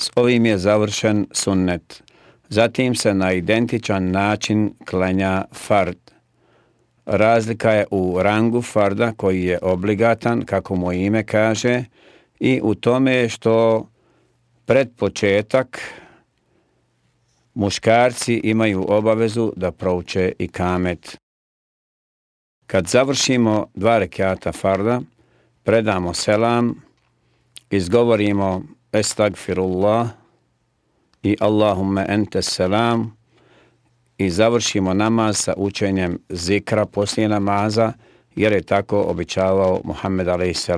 S ovim je završen sunnet. Zatim se na identičan način klenja fard. Razlika je u rangu farda koji je obligatan, kako mu ime kaže, i u tome što pred početak muškarci imaju obavezu da prouče i kamet. Kad završimo dva rekiata farda, predamo selam, izgovorimo estagfirullah i Allahumme ente selam i završimo namaz sa učenjem zikra poslije namaza, jer je tako običavao Muhammed a.s.